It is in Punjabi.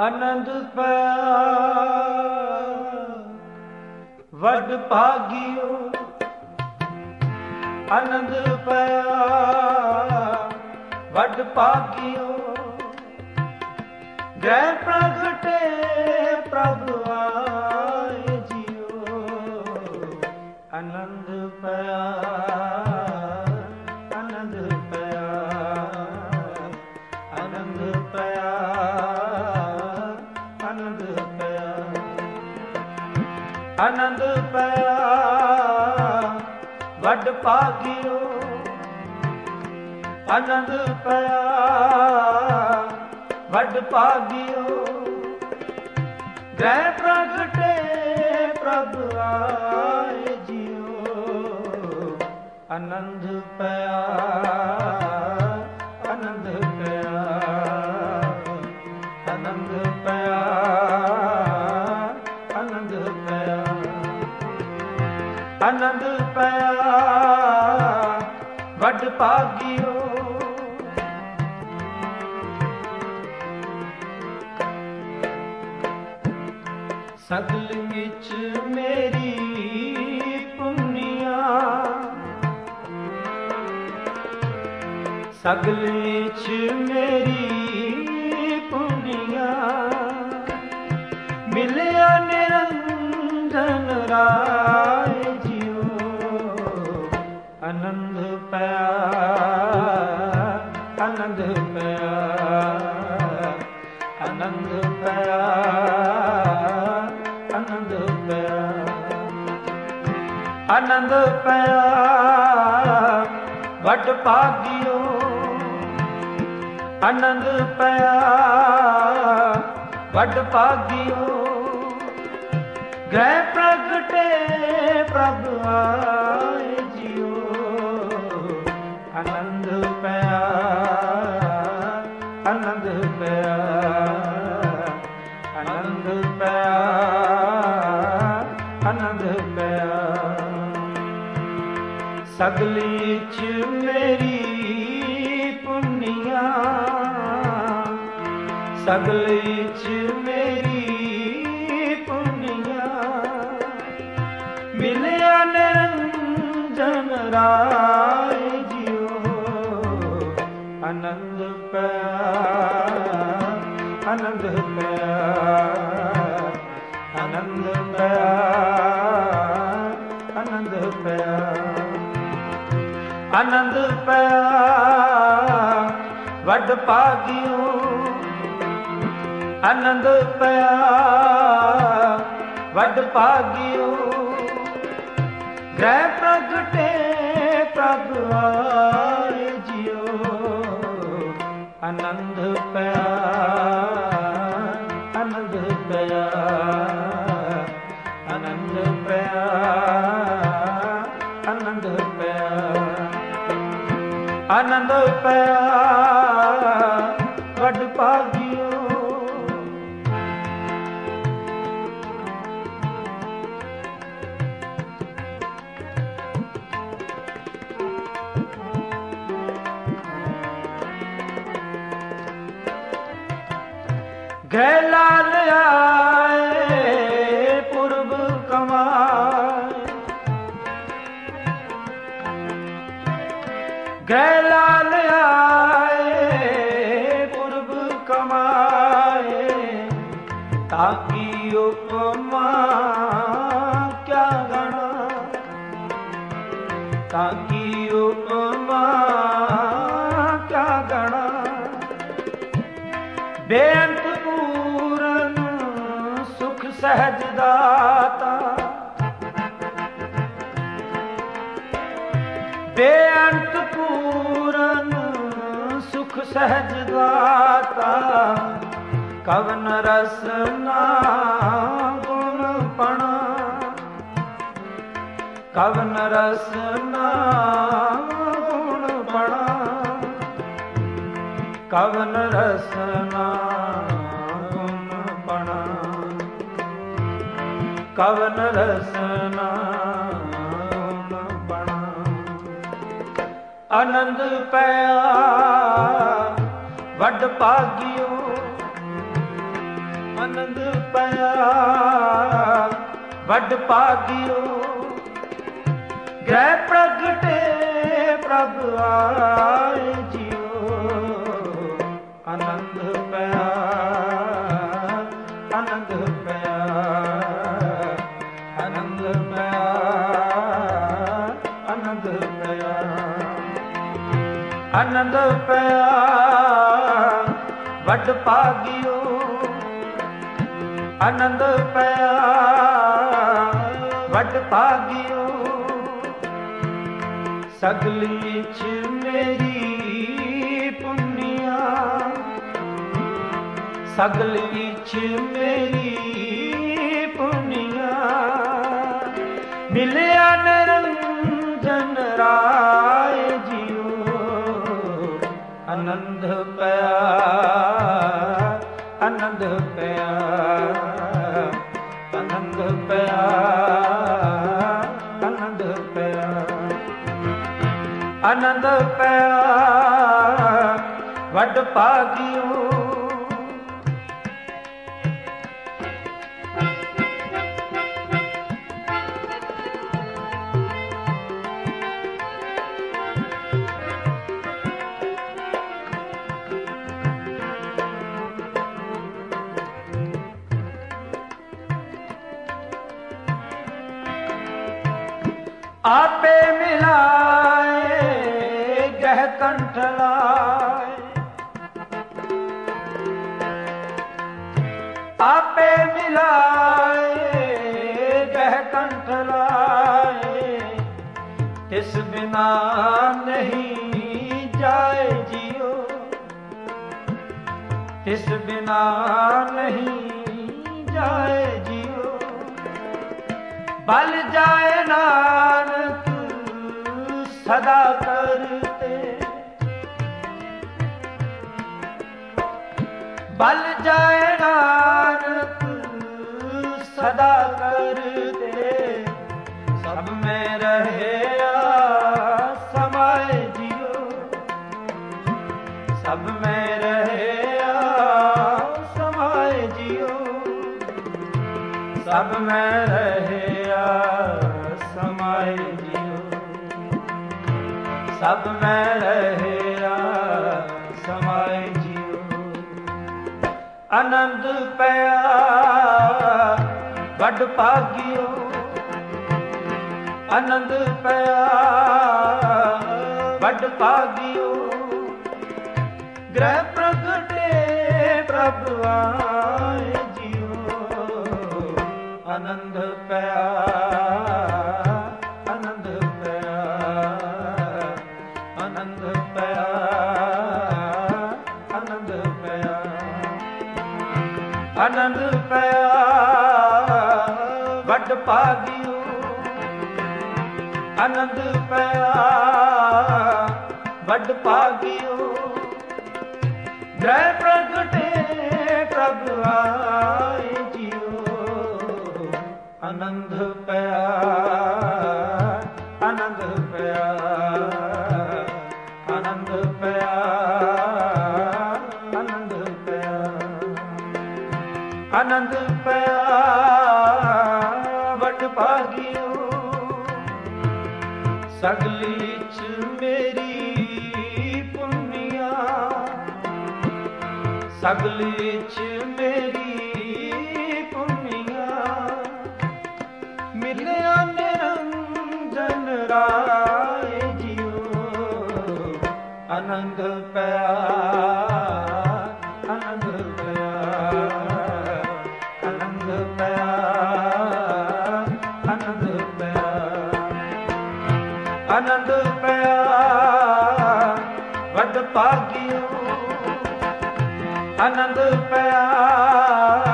ਆਨੰਦ ਪਿਆ ਵੱਡ ਭਾਗਿਓ। ਆਨੰਦ ਪਿਆ ਵੱਡ ਭਾਗਿਓ। ਗ੍ਰਹਿ ਪ੍ਰਗਟੇ ਪ੍ਰਭ ਵੱਡ ਭਾਗਿਓ ਆਨੰਦ ਪਿਆ। ਵੱਡ ਭਾਗਿਓ ਗ੍ਰਹਿ ਪ੍ਰਗਟੇ ਪ੍ਰਭ ਆਏ ਜਿਉ ਆਨੰਦ ਪਿਆ। ਭਾਗਿਓ। ਸਗਲ ਚ ਮੇਰੀ ਪੁੰਨੀਆ। ਸਗਲ ਚ ਮੇਰੀ ਪਿਆ ਆਨੰਦ ਪਿਆ ਵੱਡ ਭਾਗਿਓ। ਆਨੰਦ ਪਿਆ ਵੱਡ ਭਾਗਿਓ। ਗ੍ਰਹਿ ਪ੍ਰਗਟੇ ਪ੍ਰਭ ਆਏ ਸਗਲੀ ਚ ਮੇਰੀ ਪੁੰਨੀਆਂ। ਮਿਲਿਆ ਨਿਰੰਜਨ ਰਾਏ ਜਿਉ, ਆਨੰਦ ਪਿਆ ਆਨੰਦ ਪਿਆ ਆਨੰਦ ਪਿਆ ਆਨੰਦ ਪਿਆ ਆਨੰਦ ਪਿਆ ਵੱਡ ਭਾਗਿਓ ਆਨੰਦ ਪਿਆ, ਵੱਡ ਭਾਗਿਓ। ਗ੍ਰਹਿ ਪ੍ਰਗਟੇ, ਪ੍ਰਭ ਆਏ ਜਿਉ ਆਨੰਦ ਪਿਆ ਆਨੰਦ ਪਿਆ ਆਨੰਦ ਪਿਆ ਆਨੰਦ ਪਿਆ। ਆਨੰਦ ਪਿਆ। ਗੈ ਲਾਲ ਆਏ ਪੁਰਬ ਕਮਾਏ। ਗੈਲਾ ਲਾਲ ਆਏ ਪੁਰਬ ਕਮਾਏ ਤਾਕੀ ਉਪਮਾ ਸਹਿਜ ਦਾਤਾ ਬੇਅੰਤ ਪੂਰਨ ਸੁਖ ਸਹਿਜ ਦਾਤਾ ਕਵਨ ਰਸਨਾ ਗੁਣ ਪਣਾ। ਕਵਨ ਰਸਨਾ ਗੁਣ ਪਣਾ। ਕਵਨ ਰਸਨਾ ਕਵਨ ਰਸਨਾ ਬਣਾ। ਆਨੰਦ ਪਿਆ, ਵੱਡ ਭਾਗਿਓ। ਆਨੰਦ ਪਿਆ, ਵੱਡ ਭਾਗਿਓ। ਗ੍ਰਹਿ ਪ੍ਰਗਟੇ ਪ੍ਰਭ ਆ। ਵੱਡ ਭਾਗਿਓ ਆਨੰਦ ਪਿਆ। ਵੱਡ ਭਾਗਿਓ ਸਗਲੀ ਚ ਮੇਰੀ ਪੁੰਨਿਆ। ਸਗਲੀ ਚ ਮੇਰੀ ਆਨੰਦ ਪਿਆ ਵੱਡ ਭਾਗਿਓ। ਆਪੇ ਮਿਲਾ ਕੰਠ ਲਾਏ ਆਪੇ ਮਿਲਾਏ ਗਹਿ ਕੰਠ ਲਾਏ ਤਿਸ ਬਿਨਾ ਨਹੀਂ ਜਾਏ ਜਿਉ ਇਸ ਬਿਨਾ ਨਹੀਂ ਜਾਏ ਜਿਉ ਬਲ ਜਾਏ ਨਾਨਕ ਸਦਾ ਕਰ ਬਲ ਜਾਏ ਨਾਨਕ, ਸਦਾ ਕਰਤੇ ਸਭ ਮੈਂ ਰਹਿਆ ਸਮਾਏ ਜਿਉ। ਸਭ ਮੈਂ ਰਹਿਆ ਸਮਾਏ ਜਿਉ। ਸਭ ਮੈਂ ਰਹਿਆ ਸਮਾਏ ਜਿਉ। ਸਭ ਮੈਂ ਰਹਿਆ ਆਨੰਦ ਪਿਆ। ਵੱਡ ਭਾਗਿਓ, ਆਨੰਦ ਪਿਆ। ਵੱਡ ਭਾਗਿਓ। ਗ੍ਰਹਿ ਪ੍ਰਗਟੇ ਪ੍ਰਭ ਆਏ ਜਿਉ ਆਨੰਦ ਪਿਆ। ਆਨੰਦ ਪਿਆ ਵੱਡ ਭਾਗਿਓ। ਆਨੰਦ ਪਿਆ ਵੱਡ ਭਾਗਿਓ। ਜੈ ਪ੍ਰਗਟੇ ਪ੍ਰਭ ਆਏ ਜਿਉ ਆਨੰਦ ਪਿਆ ਭਾਗਿਓ ਸਗਲੀ ਚ ਮੇਰੀ ਪੁੰਨਿਆ। ਸਗਲੀ ਚ ਮੇਰੀ ਪੁੰਨਿਆ। ਮਿਲਿਆ ਨਿਰੰਜਨ ਰਾਏ ਜਿਉ ਆਨੰਦ ਪਿਆ ਵੱਡ ਭਾਗਿਓ ਆਨੰਦ ਪਿਆ